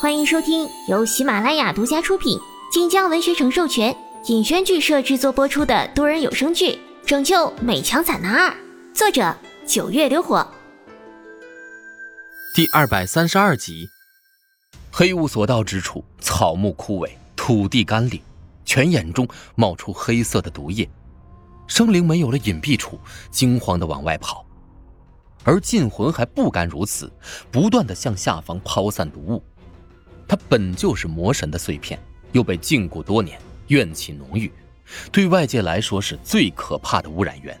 欢迎收听由喜马拉雅独家出品、晋江文学城授权、尹轩剧社制作播出的多人有声剧《拯救美强惨男二》，作者九月流火。第二百三十二集，黑雾所到之处，草木枯萎，土地干裂，泉眼中冒出黑色的毒液，生灵没有了隐蔽处，惊慌的往外跑。而禁魂还不甘如此，不断的向下方抛散毒物。他本就是魔神的碎片，又被禁锢多年，怨气浓郁，对外界来说是最可怕的污染源。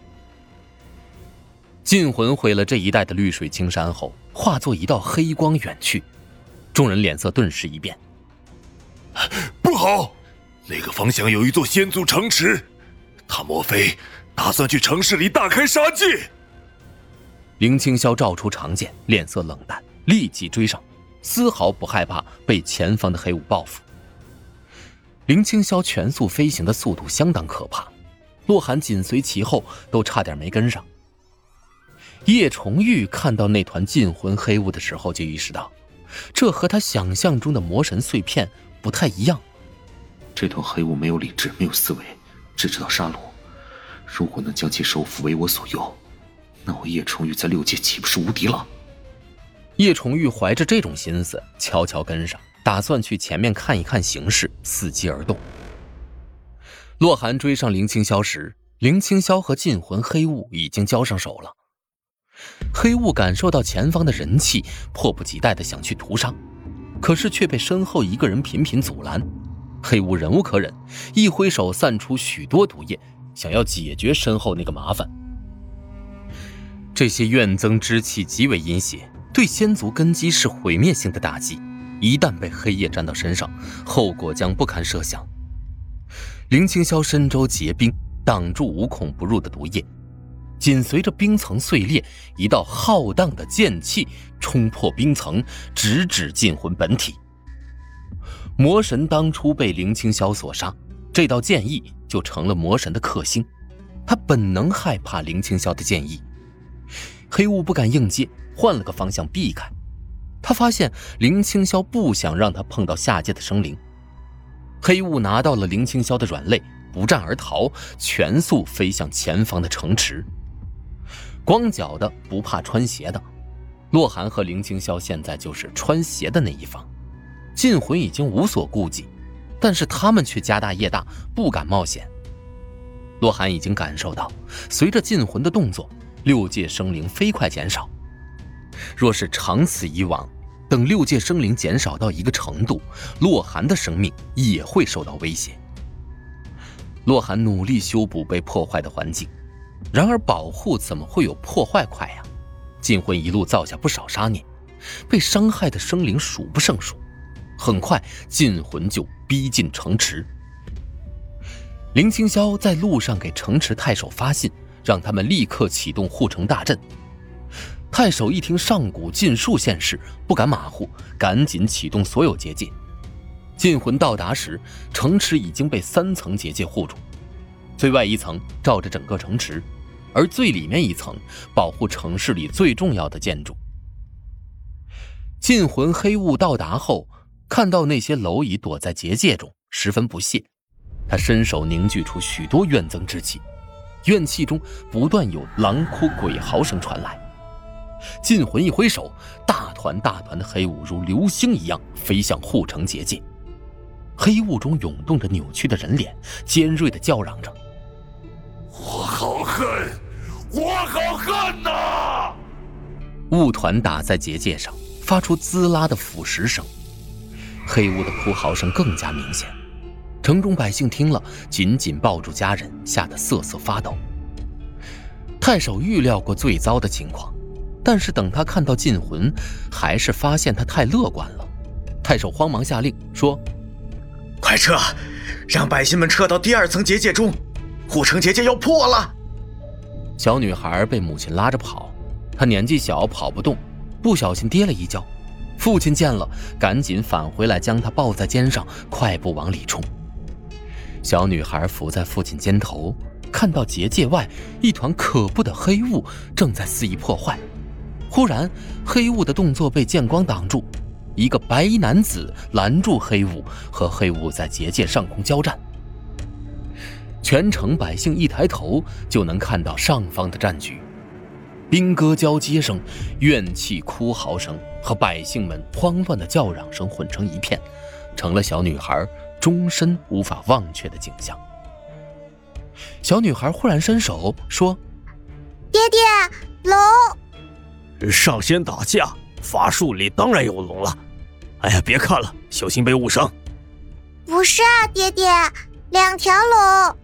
禁魂毁了这一带的绿水青山后，化作一道黑光远去。众人脸色顿时一变。不好，那个方向有一座先祖城池，他莫非打算去城市里大开杀戒？林青霄照出长剑，脸色冷淡，立即追上，丝毫不害怕被前方的黑雾报复。林青霄全速飞行的速度相当可怕，洛寒紧随其后，都差点没跟上。叶重玉看到那团禁魂黑雾的时候，就意识到，这和他想象中的魔神碎片不太一样。这团黑雾没有理智，没有思维，只知道杀戮。如果能将其收服，为我所用。那我叶重玉在六界岂不是无敌了？叶重玉怀着这种心思，悄悄跟上，打算去前面看一看形势，伺机而动。洛寒追上林青霄时，林青霄和禁魂黑雾已经交上手了。黑雾感受到前方的人气，迫不及待的想去屠杀，可是却被身后一个人频频阻拦。黑雾忍无可忍，一挥手散出许多毒液，想要解决身后那个麻烦。这些怨憎之气极为阴邪，对仙族根基是毁灭性的打击。一旦被黑夜沾到身上，后果将不堪设想。林青霄身周结冰，挡住无孔不入的毒液。紧随着冰层碎裂，一道浩荡的剑气冲破冰层，直指禁魂本体。魔神当初被林青霄所杀，这道剑意就成了魔神的克星。他本能害怕林青霄的剑意。黑雾不敢硬接，换了个方向避开。他发现林青霄不想让他碰到下界的生灵。黑雾拿到了林青霄的软肋，不战而逃，全速飞向前方的城池。光脚的不怕穿鞋的，洛寒和林青霄现在就是穿鞋的那一方。禁魂已经无所顾忌，但是他们却家大业大，不敢冒险。洛寒已经感受到，随着禁魂的动作。六界生灵飞快减少。若是长此以往，等六界生灵减少到一个程度，洛寒的生命也会受到威胁。洛寒努力修补被破坏的环境，然而保护怎么会有破坏快呀？禁魂一路造下不少杀孽，被伤害的生灵数不胜数。很快，禁魂就逼近城池。林青霄在路上给城池太守发信。让他们立刻启动护城大阵。太守一听上古禁术现世，不敢马虎，赶紧启动所有结界。禁魂到达时，城池已经被三层结界护住，最外一层罩着整个城池，而最里面一层保护城市里最重要的建筑。禁魂黑雾到达后，看到那些蝼蚁躲在结界中，十分不屑。他伸手凝聚出许多怨憎之气。怨气中不断有狼哭鬼嚎声传来，禁魂一挥手，大团大团的黑雾如流星一样飞向护城结界。黑雾中涌动着扭曲的人脸，尖锐的叫嚷着：“我好恨，我好恨呐！”雾团打在结界上，发出滋啦的腐蚀声，黑雾的哭嚎声更加明显。城中百姓听了，紧紧抱住家人，吓得瑟瑟发抖。太守预料过最糟的情况，但是等他看到禁魂，还是发现他太乐观了。太守慌忙下令说：“快撤，让百姓们撤到第二层结界中，护城结界要破了。”小女孩被母亲拉着跑，她年纪小，跑不动，不小心跌了一跤。父亲见了，赶紧返回来，将她抱在肩上，快步往里冲。小女孩伏在父亲肩头，看到结界外一团可怖的黑雾正在肆意破坏。忽然，黑雾的动作被剑光挡住，一个白衣男子拦住黑雾，和黑雾在结界上空交战。全城百姓一抬头就能看到上方的战局，兵戈交接声、怨气哭嚎声和百姓们慌乱的叫嚷声混成一片，成了小女孩终身无法忘却的景象。小女孩忽然伸手说：“爹爹，龙！上仙打架，法术里当然有龙了。哎呀，别看了，小心被误伤。”“不是啊，爹爹，两条龙。”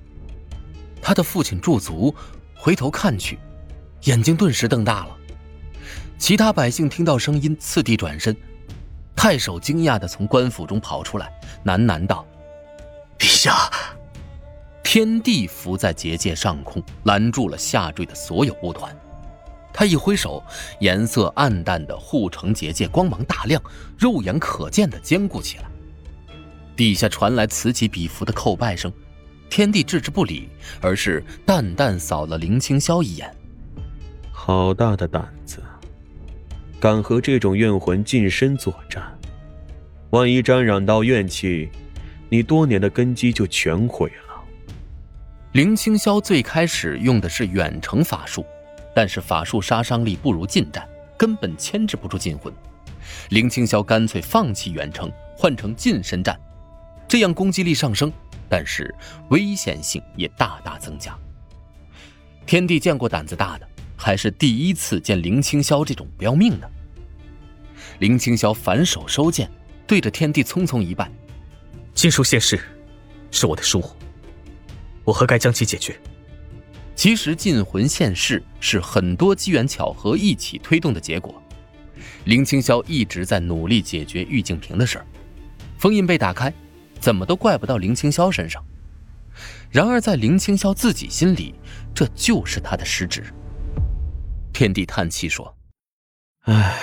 他的父亲驻足，回头看去，眼睛顿时瞪大了。其他百姓听到声音，次第转身。太守惊讶地从官府中跑出来，喃喃道：“陛下！”天地浮在结界上空，拦住了下坠的所有雾团。他一挥手，颜色暗淡的护城结界光芒大亮，肉眼可见的坚固起来。底下传来此起彼伏的叩拜声，天帝置之不理，而是淡淡扫了林清霄一眼。好大的胆子，敢和这种怨魂近身作战！万一沾染到怨气，你多年的根基就全毁了。林清霄最开始用的是远程法术，但是法术杀伤力不如近战，根本牵制不住禁魂。林清霄干脆放弃远程，换成近身战，这样攻击力上升，但是危险性也大大增加。天帝见过胆子大的，还是第一次见林清霄这种不要命的。林清霄反手收剑，对着天帝匆匆一拜：“禁术现世，是我的疏忽。”我何该将其解决？其实禁魂现世是很多机缘巧合一起推动的结果。林清霄一直在努力解决玉净瓶的事儿，封印被打开，怎么都怪不到林清霄身上。然而在林清霄自己心里，这就是他的失职。天帝叹气说：“唉，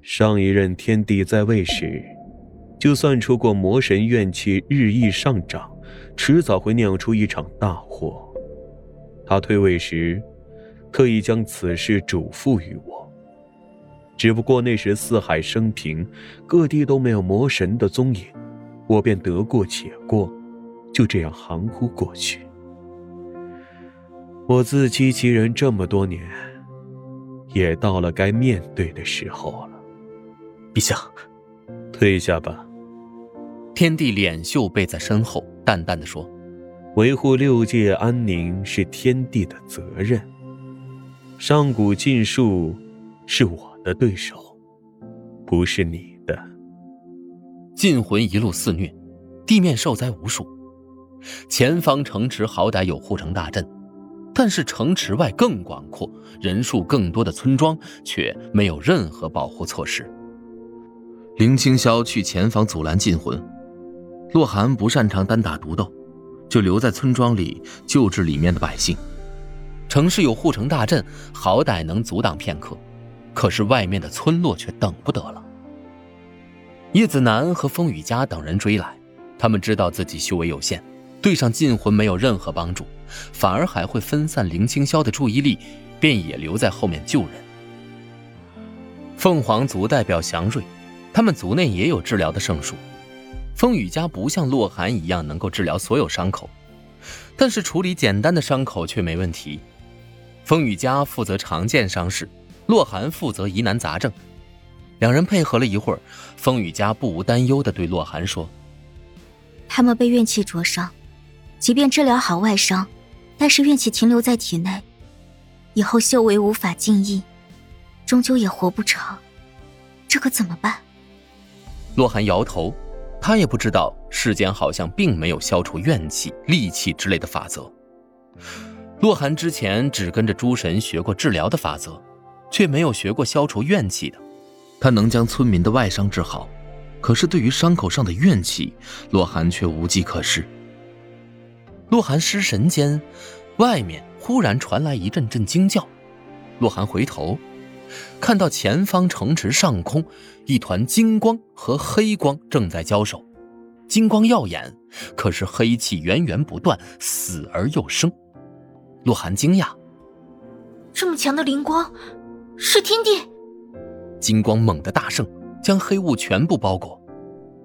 上一任天帝在位时，就算出过魔神怨气日益上涨。”迟早会酿出一场大祸。他退位时，特意将此事嘱咐于我。只不过那时四海升平，各地都没有魔神的踪影，我便得过且过，就这样含糊过去。我自欺欺人这么多年，也到了该面对的时候了。陛下，退下吧。天帝脸袖背在身后。淡淡的说：“维护六界安宁是天地的责任。上古禁术是我的对手，不是你的。禁魂一路肆虐，地面受灾无数。前方城池好歹有护城大阵，但是城池外更广阔、人数更多的村庄却没有任何保护措施。林清霄去前方阻拦禁魂。”洛寒不擅长单打独斗，就留在村庄里救治里面的百姓。城市有护城大阵，好歹能阻挡片刻，可是外面的村落却等不得了。叶子楠和风雨家等人追来，他们知道自己修为有限，对上禁魂没有任何帮助，反而还会分散林清霄的注意力，便也留在后面救人。凤凰族代表祥瑞，他们族内也有治疗的圣术。风雨家不像洛寒一样能够治疗所有伤口，但是处理简单的伤口却没问题。风雨家负责常见伤势，洛寒负责疑难杂症。两人配合了一会儿，风雨家不无担忧地对洛寒说：“他们被怨气灼伤，即便治疗好外伤，但是怨气停留在体内，以后修为无法进益，终究也活不长。这可怎么办？”洛寒摇头。他也不知道世间好像并没有消除怨气、戾气之类的法则。洛寒之前只跟着诸神学过治疗的法则，却没有学过消除怨气的。他能将村民的外伤治好，可是对于伤口上的怨气，洛寒却无计可施。洛寒失神间，外面忽然传来一阵阵惊叫。洛寒回头。看到前方城池上空，一团金光和黑光正在交手，金光耀眼，可是黑气源源不断，死而又生。洛寒惊讶：这么强的灵光，是天地？金光猛地大盛，将黑雾全部包裹。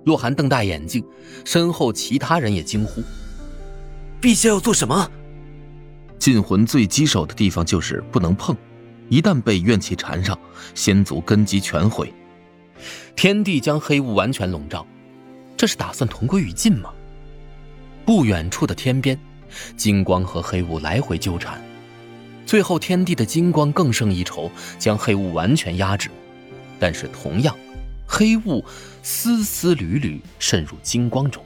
洛寒瞪大眼睛，身后其他人也惊呼：“陛下要做什么？”禁魂最棘手的地方就是不能碰，一旦被怨气缠上，仙族根基全毁。天帝将黑雾完全笼罩，这是打算同归于尽吗？不远处的天边，金光和黑雾来回纠缠，最后天帝的金光更胜一筹，将黑雾完全压制。但是同样，黑雾丝丝缕缕渗入金光中，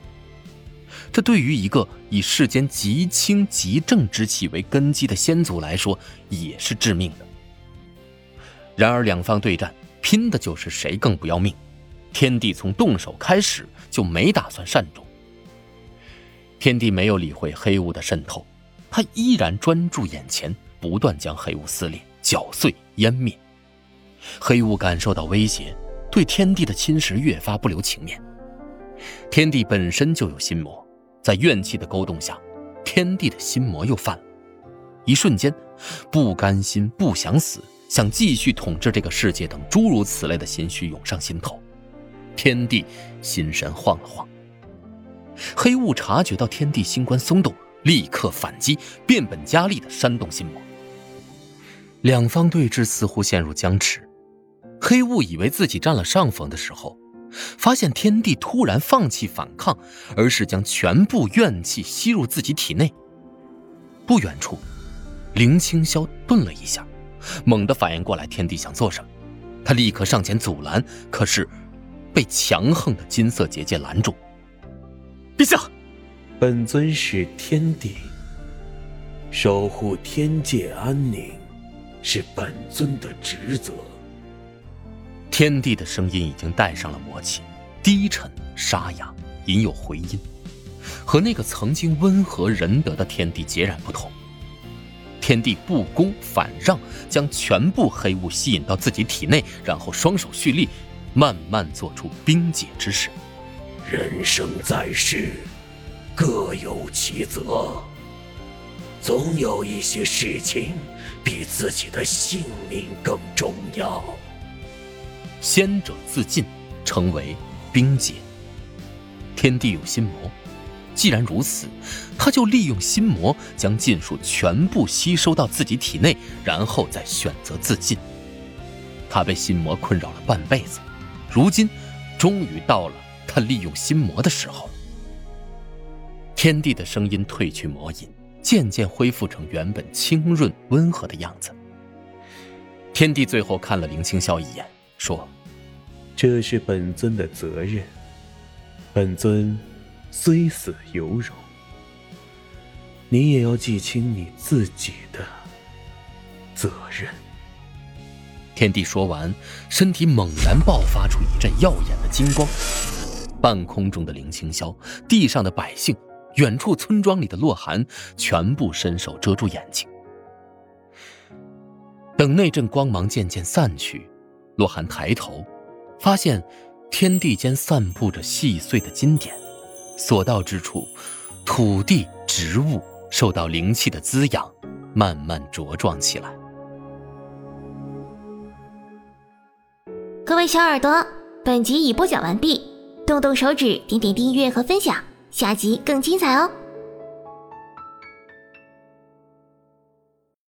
这对于一个以世间极清极正之气为根基的仙族来说，也是致命的。然而两方对战，拼的就是谁更不要命。天帝从动手开始就没打算善终。天帝没有理会黑雾的渗透，他依然专注眼前，不断将黑雾撕裂、搅碎、湮灭。黑雾感受到威胁，对天帝的侵蚀越发不留情面。天帝本身就有心魔，在怨气的勾动下，天帝的心魔又犯了。一瞬间，不甘心、不想死、想继续统治这个世界等诸如此类的心绪涌上心头。天帝心神晃了晃。黑雾察觉到天地心关松动，立刻反击，变本加厉的煽动心魔。两方对峙似乎陷入僵持。黑雾以为自己占了上风的时候，发现天地突然放弃反抗，而是将全部怨气吸入自己体内。不远处，林清霄顿了一下，猛地反应过来天帝想做什么，他立刻上前阻拦，可是被强横的金色结界拦住。陛下，本尊是天帝，守护天界安宁是本尊的职责。天帝的声音已经带上了魔气，低沉沙哑，隐有回音，和那个曾经温和仁德的天帝截然不同。天地不攻反让，将全部黑雾吸引到自己体内，然后双手蓄力，慢慢做出冰解之势。人生在世，各有其责，总有一些事情比自己的性命更重要。先者自尽，成为冰解。天地有心魔，既然如此，他就利用心魔将禁术全部吸收到自己体内，然后再选择自尽。他被心魔困扰了半辈子，如今终于到了。他利用心魔的时候，天地的声音褪去魔音，渐渐恢复成原本清润温和的样子。天帝最后看了林清霄一眼，说：“这是本尊的责任，本尊虽死犹荣，你也要记清你自己的责任。”天帝说完，身体猛然爆发出一阵耀眼的金光。半空中的林清霄，地上的百姓，远处村庄里的洛寒，全部伸手遮住眼睛。等那阵光芒渐渐散去，洛寒抬头，发现天地间散布着细碎的金点，所到之处，土地、植物受到灵气的滋养，慢慢茁壮起来。各位小耳朵，本集已播讲完毕。动动手指，点点订阅和分享，下集更精彩哦！